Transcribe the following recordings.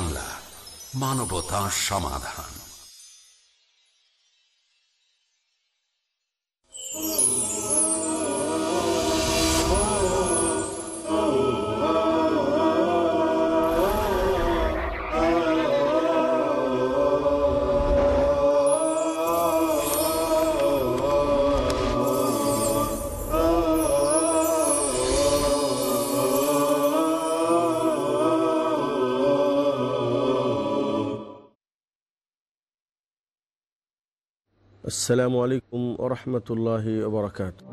বাংলা মানবতা সমাধান। السلام عليكم ورحمة الله وبركاته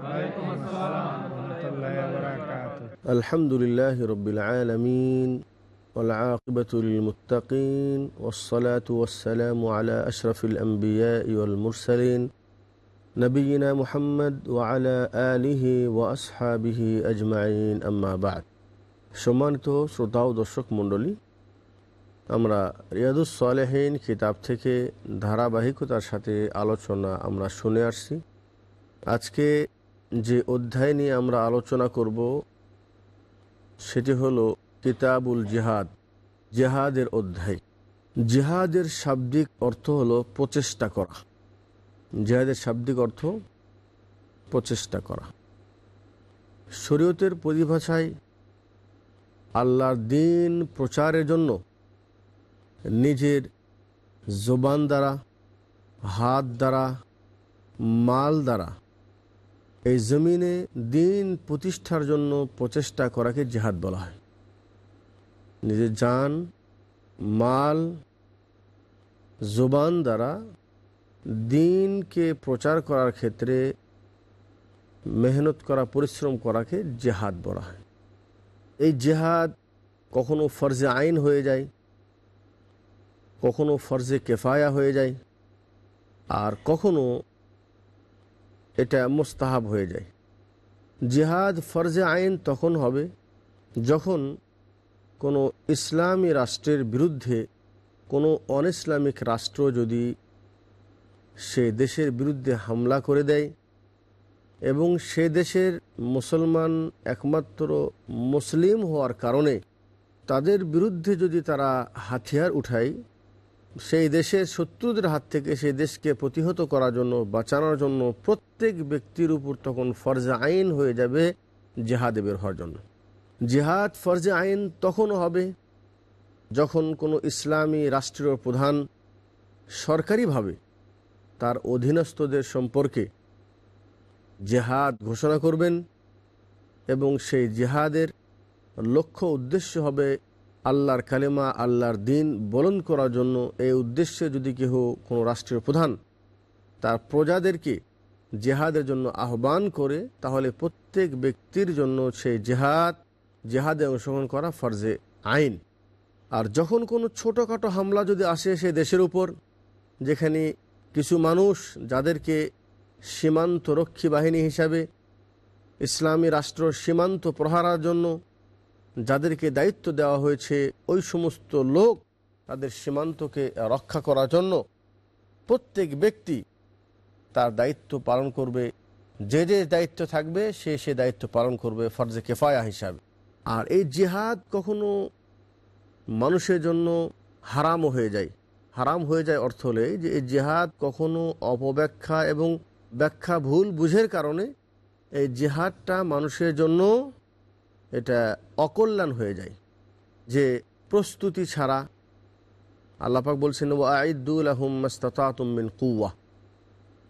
الحمد لله رب العالمين والعاقبة للمتقين والصلاة والسلام على أشرف الأنبياء والمرسلين نبينا محمد وعلى آله وأصحابه أجمعين أما بعد সম্মানিত শ্রোতা ও দর্শক মণ্ডলী আমরা রিয়াদুস সালেহীন কিতাব থেকে ধারাবাহিকতার সাথে আলোচনা আমরা শুনে আসছি। আজকে যে অধ্যায় নিয়ে আমরা আলোচনা করব, সেটি হলো কিতাবুল জিহাদ, জেহাদের অধ্যায়। জেহাদের শাব্দিক অর্থ হলো প্রচেষ্টা করা। জেহাদের শাব্দিক অর্থ প্রচেষ্টা করা। শরীয়তের পরিভাষায় আল্লাহর দিন প্রচারের জন্য নিজের জোবান দ্বারা, হাত দ্বারা, মাল দ্বারা এই জমিনে দিন প্রতিষ্ঠার জন্য প্রচেষ্টা করাকে জেহাদ বলা হয়। নিজের যান মাল, জোবান দ্বারা দিনকে প্রচার করার ক্ষেত্রে মেহনত করা, পরিশ্রম করাকে জেহাদ বলা হয়। এই জেহাদ কখনো ফরজে আইন হয়ে যায় কখনো ফরজে কেফায়া হয়ে যায়, আর কখনো এটা মোস্তাহাব হয়ে যায়। জিহাদ ফরজে আইন তখন হবে যখন কোনো ইসলামী রাষ্ট্রের বিরুদ্ধে কোনো অন ইসলামিক রাষ্ট্র যদি সে দেশের বিরুদ্ধে হামলা করে দেয় এবং সে দেশের মুসলমান একমাত্র মুসলিম হওয়ার কারণে তাদের বিরুদ্ধে যদি তারা হাতিয়ার উঠায় সেই দেশের শত্রুদের হাত থেকে সেই দেশকে প্রতিহত করার জন্য, বাঁচানোর জন্য প্রত্যেক ব্যক্তির উপর তখন ফরজে আইন হয়ে যাবে, জেহাদে বের হওয়ার জন্য। জেহাদ ফরজে আইন তখনও হবে যখন কোনো ইসলামী রাষ্ট্রীয় প্রধান সরকারিভাবে তার অধীনস্থদের সম্পর্কে জেহাদ ঘোষণা করবেন এবং সেই জেহাদের লক্ষ্য উদ্দেশ্য হবে আল্লাহর কালেমা, আল্লাহর দিন বলন করার জন্য এই উদ্দেশ্যে যদি কেহ কোনো রাষ্ট্রীয় প্রধান তার প্রজাদেরকে জেহাদের জন্য আহ্বান করে, তাহলে প্রত্যেক ব্যক্তির জন্য সেই জেহাদ, জেহাদে অংশগ্রহণ করা ফরজে আইন। আর যখন কোনো ছোটোখাটো হামলা যদি আসে সে দেশের উপর, যেখানে কিছু মানুষ যাদেরকে সীমান্ত রক্ষী বাহিনী হিসাবে ইসলামী রাষ্ট্র সীমান্ত প্রহারার জন্য যাদেরকে দায়িত্ব দেওয়া হয়েছে ওই সমস্ত লোক তাদের সীমান্তকে রক্ষা করার জন্য প্রত্যেক ব্যক্তি তার দায়িত্ব পালন করবে। যে যে দায়িত্ব থাকবে, সে সে দায়িত্ব পালন করবে ফরজে কেফায়া হিসাবে। আর এই জেহাদ কখনো মানুষের জন্য হারামও হয়ে যায়। হারাম হয়ে যায় অর্থ হলে যে এই জেহাদ কখনো অপব্যাখ্যা এবং ব্যাখ্যা ভুল বুঝের কারণে এই জেহাদটা মানুষের জন্য এটা অকল্যাণ হয়ে যায় যে প্রস্তুতি ছাড়া আল্লাপাক বলছেন ও আইদুল আহমিন কুয়া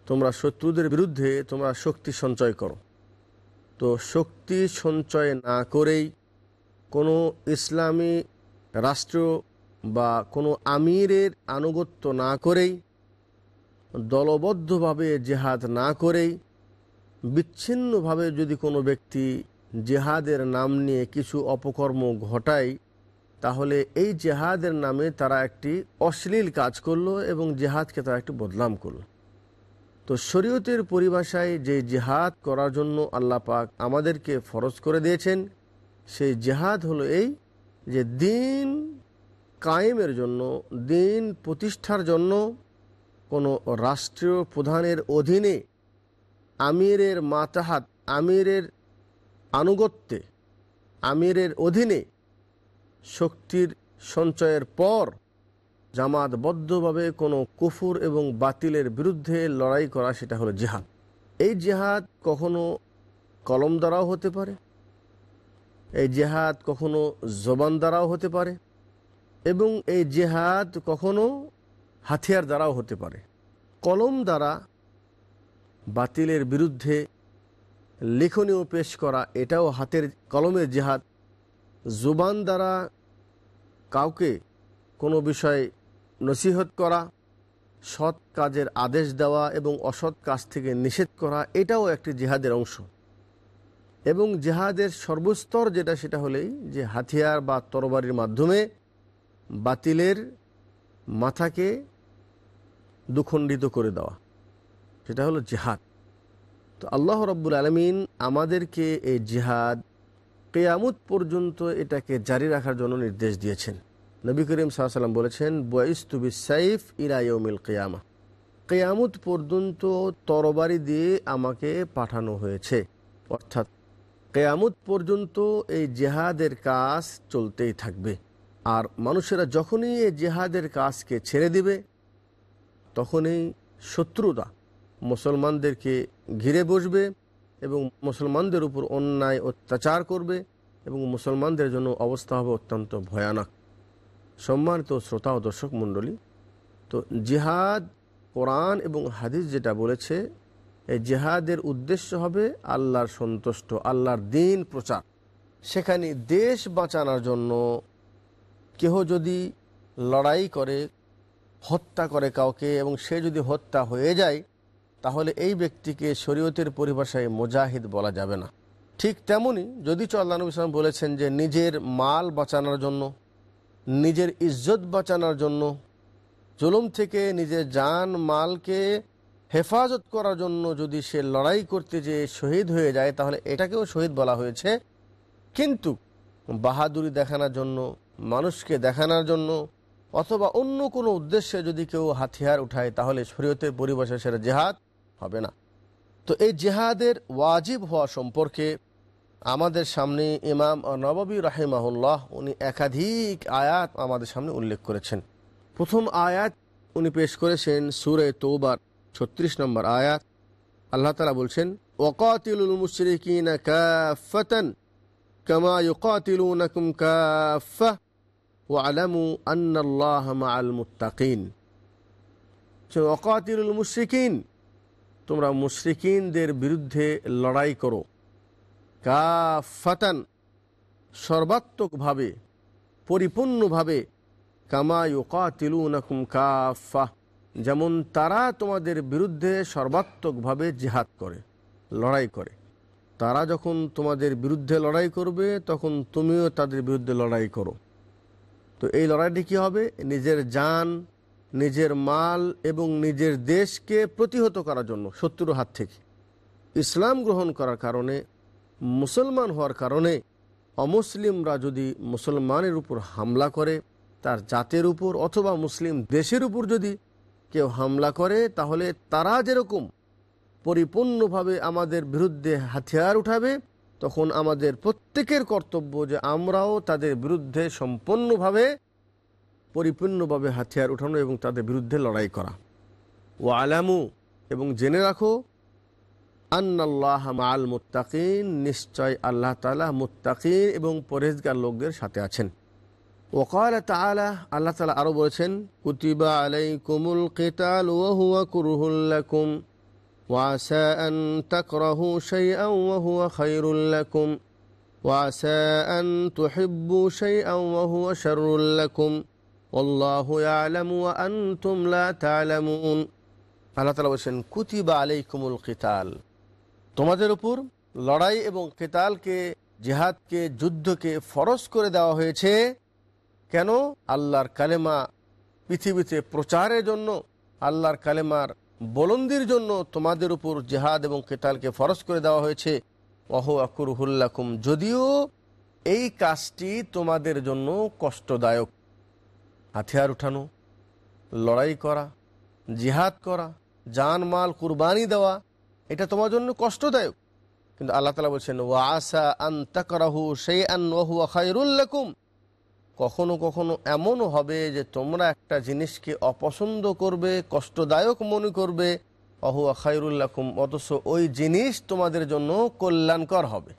তোমরা শত্রুদের বিরুদ্ধে তোমরা শক্তি সঞ্চয় করো। তো শক্তি সঞ্চয় না করেই কোনো ইসলামী রাষ্ট্র বা কোনো আমিরের আনুগত্য না করেই, দলবদ্ধভাবে জেহাদ না করেই, বিচ্ছিন্নভাবে যদি কোনো ব্যক্তি জেহাদের নাম নিয়ে কিছু অপকর্ম ঘটায় তাহলে এই জেহাদের নামে তারা একটি অশ্লীল কাজ করল এবং জেহাদকে তারা একটি বদলাম করল। তো শরীয়তের পরিভাষায় যে জেহাদ করার জন্য আল্লাহ পাক আমাদেরকে ফরজ করে দিয়েছেন, সেই জেহাদ হলো এই যে দিন কায়েমের জন্য, দিন প্রতিষ্ঠার জন্য কোনো রাষ্ট্রীয় প্রধানের অধীনে আমিরের মাতাহাত, আমিরের আনুগত্যে, আমিরের অধীনে শক্তির সঞ্চয়ের পর জামাতবদ্ধভাবে কোনো কুফুর এবং বাতিলের বিরুদ্ধে লড়াই করা সেটা হলো জেহাদ। এই জেহাদ কখনো কলম দ্বারাও হতে পারে, এই জেহাদ কখনো জবান দ্বারাও হতে পারে এবং এই জেহাদ কখনো হাতিয়ার দ্বারাও হতে পারে। কলম দ্বারা বাতিলের বিরুদ্ধে লেখনীয় পেশ করা, এটাও হাতের কলমের জেহাদ। জুবান দ্বারা কাউকে কোনো বিষয়ে নসিহত করা, সৎ কাজের আদেশ দেওয়া এবং অসৎ কাজ থেকে নিষেধ করা, এটাও একটি জেহাদের অংশ। এবং জেহাদের সর্বস্তর যেটা, সেটা হলেই যে হাতিয়ার বা তরবারির মাধ্যমে বাতিলের মাথাকে দুখণ্ডিত করে দেওয়া। সেটা হলো জেহাদ। তো আল্লাহ রব্বুল আলমিন আমাদেরকে এই জেহাদ কেয়ামত পর্যন্ত এটাকে জারি রাখার জন্য নির্দেশ দিয়েছেন। নবী করিম সাল্লাম বলেছেন বয়স্তুবি সাইফ ইরায়মিল কেয়ামা। কেয়ামত পর্যন্ত তরবারি দিয়ে আমাকে পাঠানো হয়েছে। অর্থাৎ কেয়ামত পর্যন্ত এই জেহাদের কাজ চলতেই থাকবে। আর মানুষেরা যখনই এই জেহাদের কাজকে ছেড়ে দিবে, তখনই শত্রুরা মুসলমানদেরকে ঘিরে বসবে এবং মুসলমানদের উপর অন্যায় অত্যাচার করবে এবং মুসলমানদের জন্য অবস্থা হবে অত্যন্ত ভয়ানক। সম্মানিত শ্রোতা ও দর্শক মণ্ডলী, তো জিহাদ, কোরআন এবং হাদিস যেটা বলেছে, এই জেহাদের উদ্দেশ্য হবে আল্লাহর সন্তুষ্ট, আল্লাহর দিন প্রচার। সেখানে দেশ বাঁচানোর জন্য কেহ যদি লড়াই করে, হত্যা করে কাউকে এবং সে যদি হত্যা হয়ে যায় তাহলে এই ব্যক্তিকে শরীয়তের পরিভাষায় মুজাহিদ বলা যাবে না। ঠিক তেমনি যদি আল্লাহ নবী বলেছেন যে নিজের মাল বাঁচানোর জন্য, নিজের ইজ্জত বাঁচানোর জন্য, জুলুম থেকে নিজের জান, মালকে হেফাজত করার জন্য যদি সে লড়াই করতে যে শহীদ হয়ে যায়, তাহলে এটাকেও শহীদ বলা হয়েছে। কিন্তু বাহাদুরি দেখানোর জন্য, মানুষকে দেখানোর জন্য অথবা অন্য কোনো উদ্দেশ্যে যদি কেউ হাতিয়ার উঠায়, তাহলে শরীয়তের পরিবেশে সেটা জেহাদ হবে না। তো এই জেহাদের ওয়াজিব হওয়া সম্পর্কে আমাদের সামনে ইমাম নবাবী রাহিমাহুল্লাহ, উনি একাধিক আয়াত আমাদের সামনে উল্লেখ করেছেন। প্রথম আয়াত উনি পেশ করেছেন সুরে তৌবার ছত্রিশ নম্বর আয়াত। আল্লাহ তালা বলছেন ওকাতিলুল মুশরিকিন কাফাতান আন্নাল্লাহ ওকাতিলুল মুশরিকিন তোমরা মুশরিকিনদের বিরুদ্ধে লড়াই করো। কা ফাতান সর্বাত্মকভাবে, পরিপূর্ণভাবে, কামা ইউকাতিলুনাকুম কাফা, যেমন তারা তোমাদের বিরুদ্ধে সর্বাত্মকভাবে জেহাদ করে, লড়াই করে। তারা যখন তোমাদের বিরুদ্ধে লড়াই করবে, তখন তুমিও তাদের বিরুদ্ধে লড়াই করো। তো এই লড়াইটি কী হবে? নিজের যান নিজের মাল এবং নিজের দেশকে প্রতিহত করার জন্য শত্রুর হাত থেকে। ইসলাম গ্রহণ করার কারণে, মুসলমান হওয়ার কারণে অমুসলিমরা যদি মুসলমানের উপর হামলা করে, তার জাতের উপর অথবা মুসলিম দেশের উপর যদি কেউ হামলা করে, তাহলে তারা যেরকম পরিপূর্ণভাবে আমাদের বিরুদ্ধে হাতিয়ার উঠাবে, তখন আমাদের প্রত্যেকের কর্তব্য যে আমরাও তাদের বিরুদ্ধে সম্পূর্ণভাবে পরিপূর্ণভাবে হাতিয়ার উঠানো এবং তাদের বিরুদ্ধে লড়াই করা। ও আলামু এবং জেনে রাখো, আন্নাল্লাহ মাল মুত্তাকিন, নিশ্চয় আল্লাহ তালা মুত্তাকিন এবং পরেজগার লোকদের সাথে আছেন। ওকাল তালা আল্লাহ তালা আরও বলেছেন, কুতিবা আলাই কুমুল কেতাল ওয়াহুয়া কুরুহুল্লাকুম ওয়াসা আন তাকরাহু শাইআ ওয়াহুয়া আল্লাহ আলামু আনতুম লা তালামুন আল্লাহ বলছেন, কুতিবা আলাইকুমুল কিতাল। তোমাদের উপর লড়াই এবং কেতালকে, জেহাদকে, যুদ্ধকে ফরজ করে দেওয়া হয়েছে। কেন? আল্লাহর কালেমা পৃথিবীতে প্রচারের জন্য, আল্লাহর কালেমার বলন্দির জন্য তোমাদের উপর জেহাদ এবং কেতালকে ফরজ করে দেওয়া হয়েছে। অহো আকুর হুল্লাকুম যদিও এই কাজটি তোমাদের জন্য কষ্টদায়ক হাতিয়ার উঠানো, লড়াই করা, জিহাদ করা, জান, মাল, কুরবানি দেওয়া, এটা তোমার জন্য কষ্টদায়ক। কিন্তু আল্লাহ তালা বলছেন ও আসা আন তাকরাহু সেই আন খায়রুল্লাকুম কখনো কখনো এমনও হবে যে তোমরা একটা জিনিসকে অপছন্দ করবে, কষ্টদায়ক মনে করবে অহুয়া খাইরুল্লাকুম অথচ ওই জিনিস তোমাদের জন্য কল্যাণকর হবে।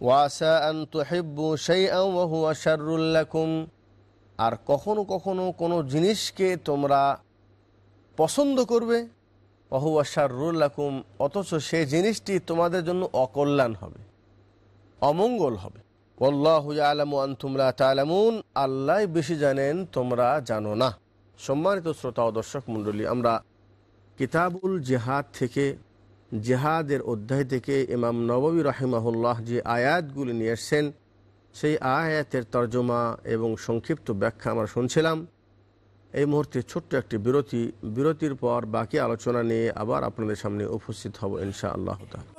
ওয়াসা আন্তু হেব্বু সেই আহুয়া শারুল্লাকুম আর কখনো কখনো কোনো জিনিসকে তোমরা পছন্দ করবে। অহুয়া শারুল্লাকুম অথচ সে জিনিসটি তোমাদের জন্য অকল্যাণ হবে, অমঙ্গল হবে। আলম আন্তুমরা তালামুন, আল্লাহ বেশি জানেন তোমরা জানো না। সম্মানিত শ্রোতা ও দর্শক মণ্ডলী, আমরা কিতাবুল জেহাদ থেকে, জেহাদের অধ্যায় থেকে ইমাম নববী রাহিমাহুল্লাহ যে আয়াতগুলি নিয়ে এসছেন সেই আয়াতের তর্জমা এবং সংক্ষিপ্ত ব্যাখ্যা আমরা শুনছিলাম। এই মুহূর্তে ছোট্ট একটি বিরতি বিরতির পর বাকি আলোচনা নিয়ে আবার আপনাদের সামনে উপস্থিত হব ইনশা আল্লাহ তাআলা।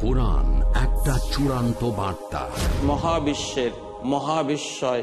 কোরআন একটা চূড়ান্ত বার্তা। মহাবিশ্বের মহাবিশ্বয়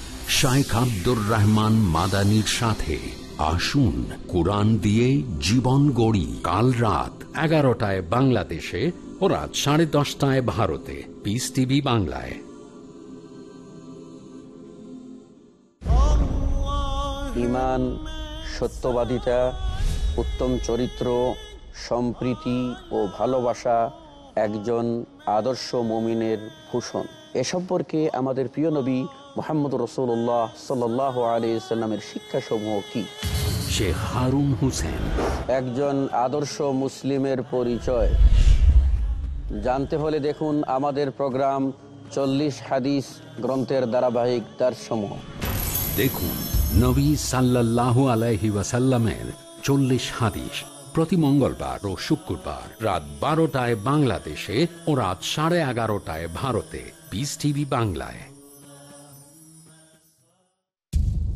শাইখ আব্দুর রহমান মাদানির সাথে আসুন কোরআন দিয়ে জীবন গড়ি। কাল রাত এগারোটায় বাংলাদেশে ও রাত সাড়ে দশটায় ভারতে। পিস টিভি বাংলায়। ইমান, সত্যবাদিতা, উত্তম চরিত্র, সম্প্রীতি ও ভালোবাসা একজন আদর্শ মমিনের ভূষণ। এ সম্পর্কে আমাদের প্রিয় নবী মোহাম্মদ রসুল্লাহ সাল আলি সাল্লামের শিক্ষাসমূহ কি? শেখ হারুন হোসেন। একজন আদর্শ মুসলিমের পরিচয়। জানতে হলে দেখুন আমাদের প্রোগ্রাম চল্লিশ হাদিস গ্রন্থের ধারাবাহিক তার সমূহ দেখুন নবী সাল্লাল্লাহু আলাইহি ওয়াসাল্লামের চল্লিশ হাদিস প্রতি মঙ্গলবার ও শুক্রবার রাত বারোটায় বাংলাদেশে ও রাত সাড়ে এগারোটায় ভারতে। পিস টিভি বাংলায়।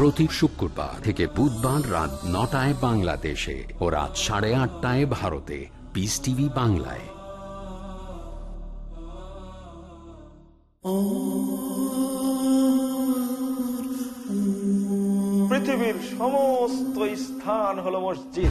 প্রতি শুক্রবার থেকে বুধবার রাত নটায় বাংলাদেশে ও রাত সাড়ে আটটায় ভারতে। পিস টিভি বাংলায়। পৃথিবীর সমস্ত স্থান হলো মসজিদ।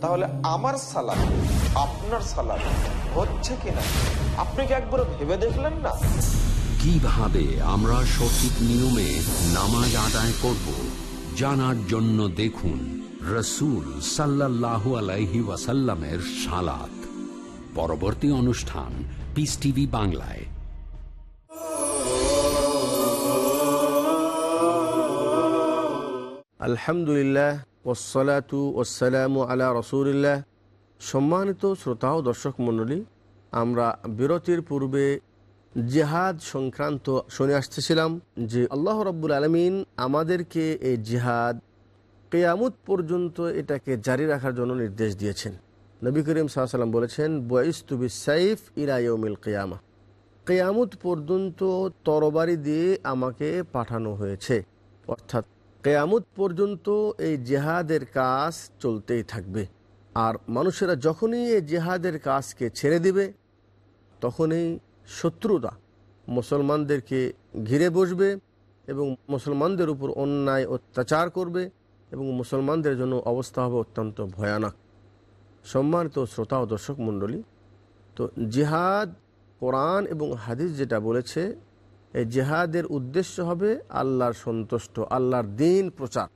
তাহলে আমার সালাদ আপনার সালাদ হচ্ছে কিনা? আপনি কি একবার ভেবে দেখলেন না? কীভাবে আমরা সঠিক নিয়মে নামাজ আদায় করব জানার জন্য দেখুন রসুল সাল্লাল্লাহু আলাইহি ওয়াসাল্লামের সালাত। পরবর্তী অনুষ্ঠান পিস টিভি বাংলায়। আলহামদুলিল্লাহ ওসলাতু ওসালামু আলা রসুলিল্লাহ। সম্মানিত শ্রোতা ও দর্শক মণ্ডলী, আমরা বিরতির পূর্বে জেহাদ সংক্রান্ত শুনে আসতেছিলাম যে আল্লাহ রব্বুল আলমিন আমাদেরকে এই জেহাদ কেয়ামত পর্যন্ত এটাকে জারি রাখার জন্য নির্দেশ দিয়েছেন। নবী করিম সাল্লাম বলেছেন বয়স্তুবি সাইফ ইরায়মিল কেয়ামা। কেয়ামত পর্যন্ত তরবারি দিয়ে আমাকে পাঠানো হয়েছে। অর্থাৎ কেয়ামত পর্যন্ত এই জেহাদের কাজ চলতেই থাকবে। আর মানুষেরা যখনই এই জেহাদের কাজকে ছেড়ে দিবে, তখনই শত্রুরা মুসলমানদেরকে ঘিরে বসবে এবং মুসলমানদের উপর অন্যায় অত্যাচার করবে এবং মুসলমানদের জন্য অবস্থা হবে অত্যন্ত ভয়ানক। সম্মানিত শ্রোতা ও দর্শক মণ্ডলী, তো জিহাদ, কোরআন এবং হাদিস যেটা বলেছে এই জেহাদের উদ্দেশ্য হবে আল্লাহর সন্তুষ্ট, আল্লাহর দিন প্রচার।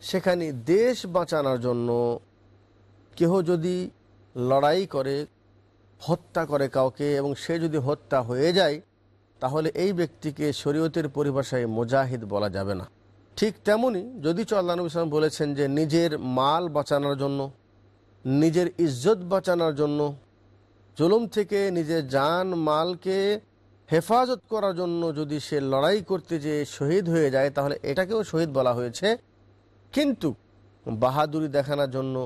সেখানে দেশ বাঁচানোর জন্য কেহ যদি লড়াই করে, হত্যা করে কাউকে এবং সে যদি হত্যা হয়ে যায়, তাহলে এই ব্যক্তিকে শরীয়তের পরিভাষায় মুজাহিদ বলা যাবে না। ঠিক তেমনি যদি আল্লাহ নবী বলেছেন যে নিজের মাল বাঁচানোর জন্য, নিজের ইজ্জত বাঁচানোর জন্য, জুলুম থেকে নিজের জান, মালকে হেফাজত করার জন্য যদি সে লড়াই করতে যে শহীদ হয়ে যায়, তাহলে এটাকেও শহীদ বলা হয়েছে। কিন্তু বাহাদুরি দেখানোর জন্য,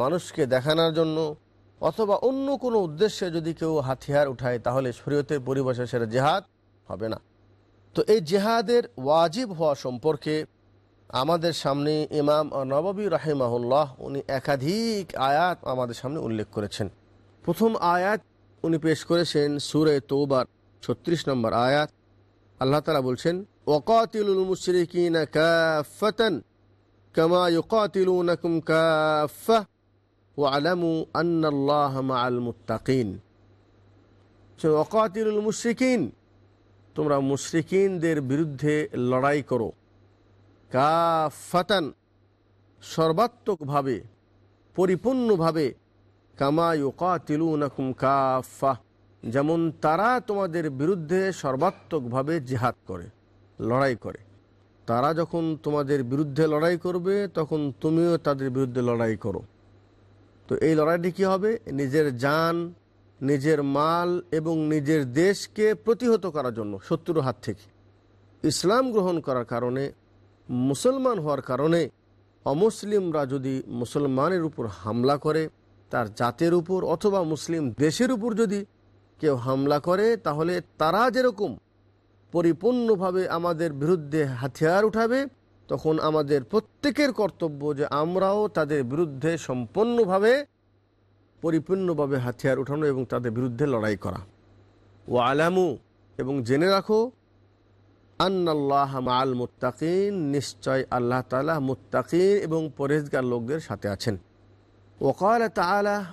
মানুষকে দেখানোর জন্য, অথবা অন্য কোনো উদ্দেশ্যে যদি কেউ হাতিয়ার উঠায়, তাহলে শরীয়তের পরিবেশে সেটা জেহাদ হবে না। তো এই জেহাদের ওয়াজিব হওয়া সম্পর্কে আমাদের সামনে ইমাম নবাবী রাহেমাহুল্লাহ, উনি একাধিক আয়াত আমাদের সামনে উল্লেখ করেছেন। প্রথম আয়াত উনি পেশ করেছেন, সুরে তৌবার। ছত্রিশ নম্বর আয়াত, আল্লাহ তালা বলছেন ওকাতিলুল মুশরিকিন কাফাতান কামা ইউকাতিলুনাকুম কাফা ওয়ালামু আন্নাল্লাহ মাআল মুত্তাকিন। ওকাতিলুল মুশরিকিন, তোমরা মুশরিকিনদের বিরুদ্ধে লড়াই করো। কাফাতান সর্বাত্মকভাবে, পরিপূর্ণভাবে কামা ইউকাতিলুনাকুম কাফা যেমন তারা তোমাদের বিরুদ্ধে সর্বাত্মকভাবে জেহাদ করে, লড়াই করে। তারা যখন তোমাদের বিরুদ্ধে লড়াই করবে, তখন তুমিও তাদের বিরুদ্ধে লড়াই করো। তো এই লড়াইটি কী হবে? নিজের যান নিজের মাল এবং নিজের দেশকে প্রতিহত করার জন্য, শত্রুর হাত থেকে। ইসলাম গ্রহণ করার কারণে, মুসলমান হওয়ার কারণে অমুসলিমরা যদি মুসলমানের উপর হামলা করে, তার জাতের উপর অথবা মুসলিম দেশের উপর যদি কেউ হামলা করে, তাহলে তারা যেরকম পরিপূর্ণভাবে আমাদের বিরুদ্ধে হাতিয়ার উঠাবে, তখন আমাদের প্রত্যেকের কর্তব্য যে আমরাও তাদের বিরুদ্ধে সম্পূর্ণভাবে, পরিপূর্ণভাবে হাতিয়ার উঠানো এবং তাদের বিরুদ্ধে লড়াই করা। ও আলামু এবং জেনে রাখো, আন্নাল্লাহ মাল মুত্তাকিন, নিশ্চয় আল্লাহ তালা মুত্তাকিন এবং পরেজগার লোকদের সাথে আছেন।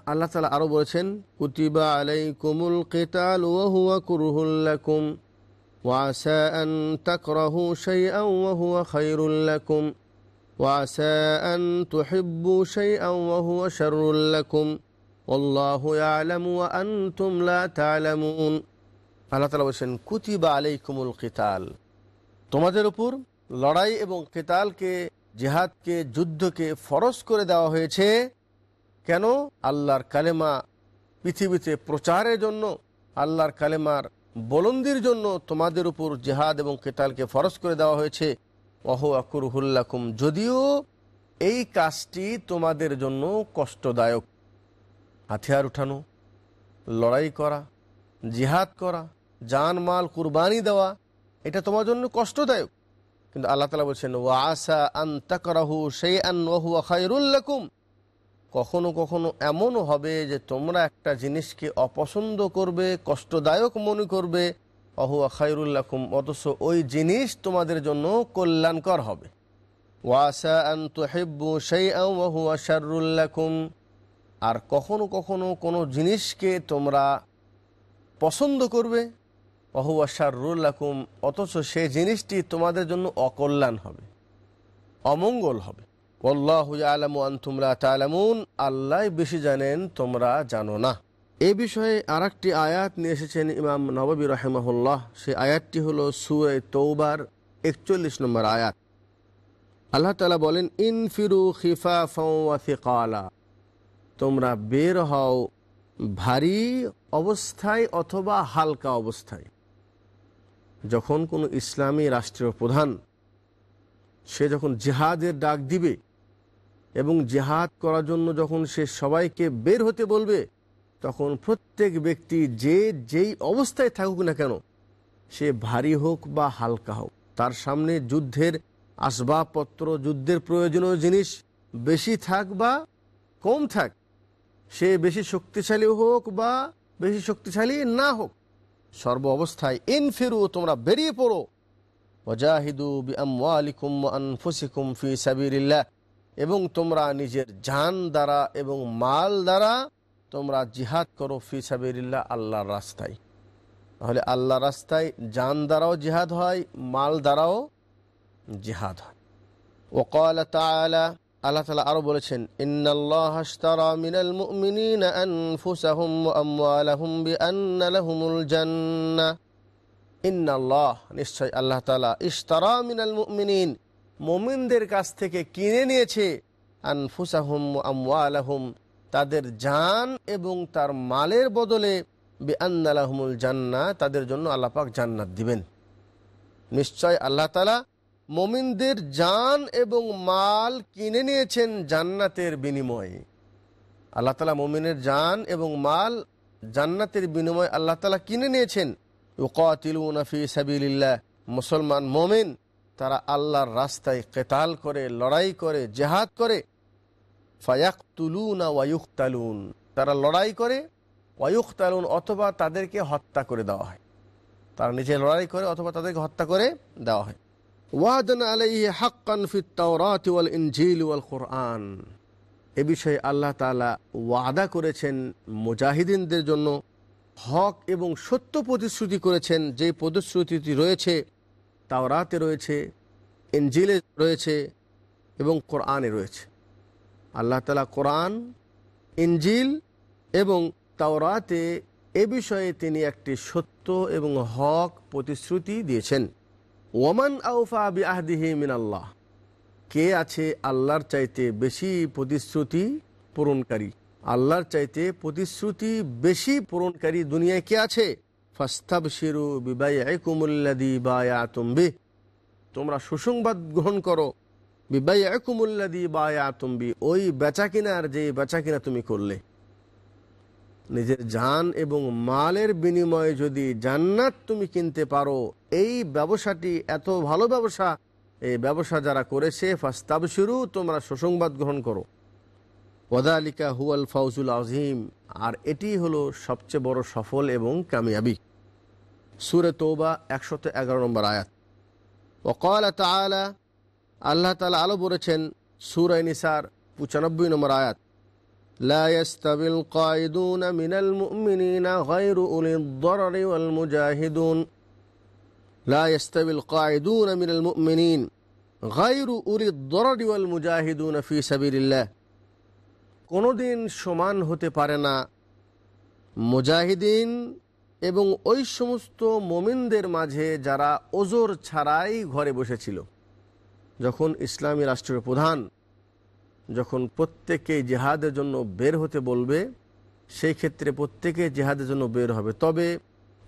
আল্লাহ তালা আরও বলেছেন, কুতিবা আলাই কেতাল বলছেন, কুতিবা আলাই কেতাল, তোমাদের উপর লড়াই এবং কেতালকে, জেহাদকে, যুদ্ধকে ফরস করে দেওয়া হয়েছে কেন? আল্লাহর কালেমা পৃথিবীতে প্রচারের জন্য, আল্লাহর কালেমার বলন্দির জন্য তোমাদের উপর জেহাদ এবং কেতালকে ফরজ করে দেওয়া হয়েছে। অহ আকুরহুল্লাকুম, যদিও এই কাজটি তোমাদের জন্য কষ্টদায়ক। হাতিয়ার উঠানো, লড়াই করা, জিহাদ করা জান মাল কুরবানি দেওয়া, এটা তোমার জন্য কষ্টদায়ক। কিন্তু আল্লাহ তালা বলছেন ও আসা আন সেই আন ওহু খায়রুল্লাকুম কখনো কখনো এমনও হবে যে তোমরা একটা জিনিসকে অপছন্দ করবে, কষ্টদায়ক মনে করবে। অহুয়া খায়রুল্লাকুম অথচ ওই জিনিস তোমাদের জন্য কল্যাণকর হবে। সেই আর কখনো কখনো কোনো জিনিসকে তোমরা পছন্দ করবে। অহুয়া শারুল্লাকুম অথচ সেই জিনিসটি তোমাদের জন্য অকল্যাণ হবে, অমঙ্গল হবে। আল্লাহ বেশি জানেন, তোমরা জানো না। এ বিষয়ে আর আয়াত নিয়ে এসেছেন ইমাম নবী রহেমহল্লাহ। সেই আয়াতটি হলো সুরে তৌবার একচল্লিশ নম্বর আয়াত। আল্লাহ তালা বলেন, ইনফিরু খিফা ফিকালা তোমরা বের হও ভারী অবস্থায় অথবা হালকা অবস্থায়। যখন কোনো ইসলামী রাষ্ট্রীয় প্রধান সে যখন জেহাদের ডাক দিবে এবং জেহাদ করার জন্য যখন সে সবাইকে বের হতে বলবে, তখন প্রত্যেক ব্যক্তি যে যেই অবস্থায় থাকুক না কেন, সে ভারী হোক বা হালকা হোক। তার সামনে যুদ্ধের আসবাবপত্র, যুদ্ধের প্রয়োজনীয় জিনিস বেশি থাক বা কম থাক, সে বেশি শক্তিশালী হোক বা বেশি শক্তিশালী না হোক, সর্ব অবস্থায় ইনফিরু তোমরা বেরিয়ে পড়ো। ওজাহিদু বিআমওয়ালিকুম ওয়া আনফুসিকুম ফি সাবিলিল্লাহ। এবং তোমরা নিজের জান দ্বারা এবং মাল দ্বারা তোমরা জিহাদ করো ফিসাবিল্লা আল্লাহর রাস্তায়। তাহলে আল্লাহ রাস্তায় জান দ্বারাও জিহাদ হয়, মাল দ্বারাও জিহাদ হয়। ও কলা তালা আল্লাহ তালা আরও বলেছেন, ইন্নাল্লাহ নিশ্চয় আল্লাহ তালা ইস্তারা মিনাল মুমিনিন মুমিনদের কাছ থেকে কিনে নিয়েছে। আনফুসাহুম ওয়া আমওয়ালাহুম, তাদের জান এবং তার মালের বদলে বিআন্না লাহুমুল জান্নাহ তাদের জন্য আল্লাহ পাক জান্নাত দিবেন। নিশ্চয় আল্লাহ তাআলা মমিনদের জান এবং মাল কিনে নিয়েছেন জান্নাতের বিনিময়ে। আল্লাহ তালা মমিনের জান এবং মাল জান্নাতের বিনিময়ে আল্লাহ তালা কিনে নিয়েছেন। উকাতিলুনফি সাবিল্লাহ মুসলমান মমিন তারা আল্লাহর রাস্তায় কেতাল করে, লড়াই করে, জেহাদ করে। ফায়াকুলুন ওয়ায়ুক্তালুন তারা লড়াই করে ওয়ায়ুক্তালুন অথবা তাদেরকে হত্যা করে দেওয়া হয়। তারা নিজে লড়াই করে অথবা তাদেরকে হত্যা করে দেওয়া হয়। ওয়াদান আলাইহি হাক্কান ফিত তাওরাত ওয়াল ইনজিল ওয়াল কোরআন। এ বিষয়ে আল্লাহ তাআলা ওয়াদা করেছেন মুজাহিদিনদের জন্য, হক এবং সত্য প্রতিশ্রুতি করেছেন, যে প্রতিশ্রুতিটি রয়েছে তাওরাতে রয়েছে, ইনজিলে রয়েছে এবং কোরআনে রয়েছে। আল্লাহ তালা কোরআন, ইনজিল এবং তাওরাতে এ বিষয়ে তিনি একটি সত্য এবং হক প্রতিশ্রুতি দিয়েছেন। ওমান আউফা বি আহদিহি মিন আল্লাহ কে আছে আল্লাহর চাইতে বেশি প্রতিশ্রুতি পূরণকারী? আল্লাহর চাইতে প্রতিশ্রুতি বেশি পূরণকারী দুনিয়ায় কে আছে? তোমরা সুসংবাদ গ্রহণ করো। বিবাই বায়া ওই বেচা কিনার যে বেচা কিনা তুমি করলে। নিজের জান এবং মালের বিনিময়ে যদি জান্নাত তুমি কিনতে পারো, এই ব্যবসাটি এত ভালো ব্যবসা, এই ব্যবসা যারা করেছে ফাস্তাব শুরু তোমরা সুসংবাদ গ্রহণ করো। ওদালিকা হুয়াল ফাউজুল আজিম আর এটি হলো সবচেয়ে বড় সফল এবং কামিয়াবি। সুরে তৌবা একশত এগারো নম্বর আয়াত ওকাল তালা আল্লাহ তালা আলো বলেছেন সুরাই নিসার পঁচানব্বই নম্বর আয়াত لا يستوي القائدون من المؤمنين غير أولي الضرر والمجاهدون لا يستوي القاعدون من المؤمنين غير أولي الضرر والمجاهدون في سبيل الله কোনোদিন সমান হতে পারে না মুজাহিদিন এবং ওই সমস্ত মোমিনদের মাঝে যারা ওজোর ছাড়াই ঘরে বসেছিল। যখন ইসলামী রাষ্ট্রের প্রধান যখন প্রত্যেকে জেহাদের জন্য বের হতে বলবে, সেই ক্ষেত্রে প্রত্যেকে জেহাদের জন্য বের হবে। তবে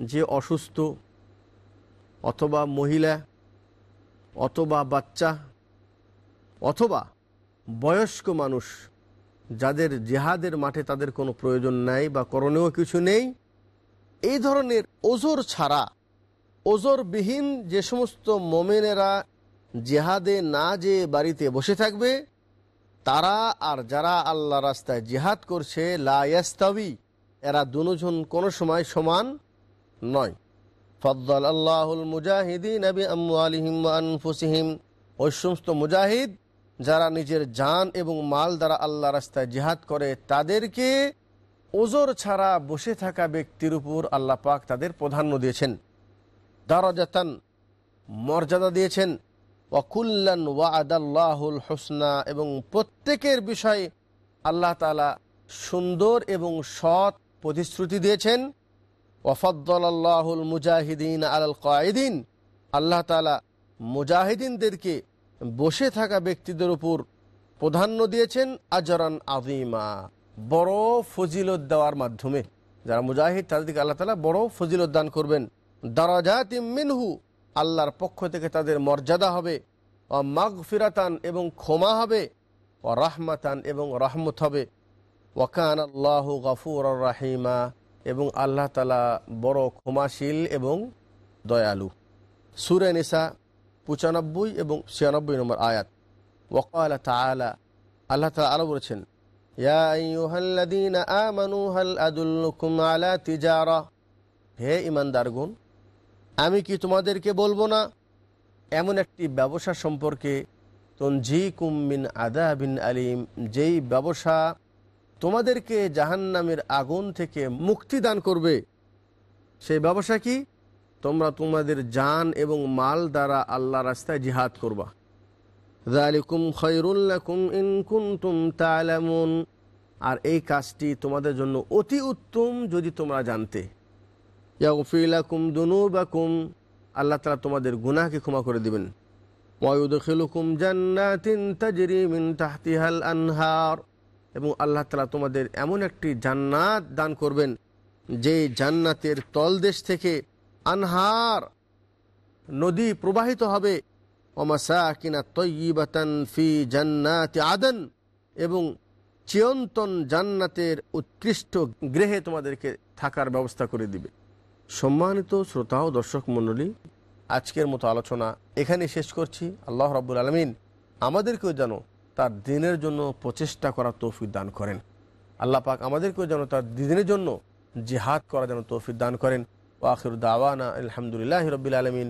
যে অসুস্থ অথবা মহিলা অথবা বাচ্চা অথবা বয়স্ক মানুষ, যাদের জেহাদের মাঠে তাদের কোনো প্রয়োজন নাই বা করণীয় কিছু নেই এই ধরনের ওজোর ছাড়া ওজোরবিহীন যে সমস্ত মোমেনেরা জেহাদে না যে বাড়িতে বসে থাকবে, তারা আর যারা আল্লাহ রাস্তায় জিহাদ করছে লাস্তাবি এরা দুজন কোনো সময় সমান নয়। ফদ্দল আল্লাহুল মুজাহিদিন আনফুসিহিম ওই সমস্ত মুজাহিদ যারা নিজের জান এবং মাল দ্বারা আল্লাহ রাস্তায় জিহাদ করে, তাদেরকে ওজোর ছাড়া বসে থাকা ব্যক্তির উপর পাক তাদের প্রাধান্য দিয়েছেন। দারাজাতান মর্যাদা দিয়েছেন। ওয়াকুল্লান ওয়াদাল্লাহুল হোসনা এবং প্রত্যেকের বিষয়ে আল্লাহ তালা সুন্দর এবং সৎ প্রতিশ্রুতি দিয়েছেন। ওয়ফদ্দল আল্লাহুল মুজাহিদিন আল কায়দিন আল্লাহ তালা মুজাহিদিনদেরকে বসে থাকা ব্যক্তিদের উপর প্রাধান্য দিয়েছেন আজরান আদিমা বড় ফজিলত দেওয়ার মাধ্যমে যারা মুজাহিদ তাদেরকে আল্লাহ তালা বড় ফজিলত দান করবেন। দারাজাত মিনহু, আল্লাহর পক্ষ থেকে তাদের মর্যাদা হবে। ও মাগ ফিরাতান এবং ক্ষমা হবে। ও রাহমাতান, এবং রহমত হবে। ওয়াকান আল্লাহ গফুর রাহিমা, এবং আল্লাহ তালা বড় ক্ষমাশীল এবং দয়ালু। সুরে নিসা পঁচানব্বই এবং ছিয়ানব্বই নম্বর আয়াত। ওকাল তালা আল্লাহ তালা আরও বলেছেন ইয়া আইয়ুহাল্লাদিন আমানু আলা হে আমি কি তোমাদেরকে বলব না, এমন একটি ব্যবসা সম্পর্কে তঞ্জি কুম্মিন আদা বিন আলিম, যেই ব্যবসা তোমাদেরকে জাহান্নামের আগুন থেকে মুক্তি দান করবে। সেই ব্যবসা কি? তোমরা তোমাদের যান এবং মাল দ্বারা আল্লাহ রাস্তায় জিহাদ করবা। জালিকুম খৈরুল্লাকুম ইন কুনতুম তালামুন আর এই কাজটি তোমাদের জন্য অতি উত্তম যদি তোমরা জানতে। ইয়াগফিলাকুম দুনুবাকুম আল্লাহ তালা তোমাদের গুনাহকে ক্ষমা করে দিবেন। ওয়ুদখিলুকুম জান্নাতিন তাজরি মিন তাহতিহাল আনহার এবং আল্লাহ তালা তোমাদের এমন একটি জান্নাত দান করবেন যে জান্নাতের তলদেশ থেকে আনহার নদী প্রবাহিত হবে। তৈবাতান ফি আদন এবং চিয়ন্তন জান্নাতের উৎকৃষ্ট গৃহে তোমাদেরকে থাকার ব্যবস্থা করে দিবে। সম্মানিত শ্রোতা ও দর্শক মণ্ডলী, আজকের মতো আলোচনা এখানে শেষ করছি। আল্লাহ রাব্বুল আলমিন আমাদেরকেও যেন তার দিনের জন্য প্রচেষ্টা করার তৌফিক দান করেন। আল্লাহ পাক আমাদেরকেও যেন তার দিনের জন্য জিহাদ করা যেন তৌফিক দান করেন। ও আখির দাওয়ানা আলহামদুলিল্লাহ রবিল আলমিন।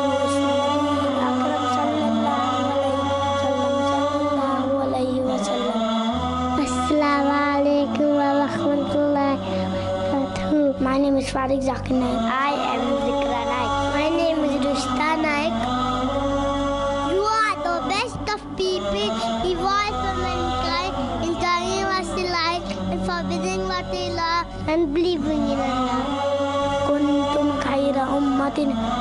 name is Farid Zakir Naik. I am Zikra Naik. My name is Rushta Naik. You are the best of people, evolved for mankind, in telling us to like and forbidding what they love and believing in Allah. كنتم خير أمة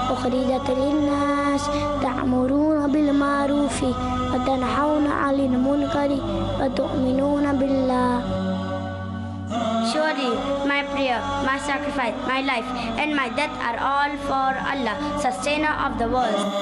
أخرجت للناس تأمرون بالمعروف وتنحون عن المنكر وتؤمنون بالله Surely my prayer, my sacrifice, my life, and my death are all for Allah, sustainer of the world.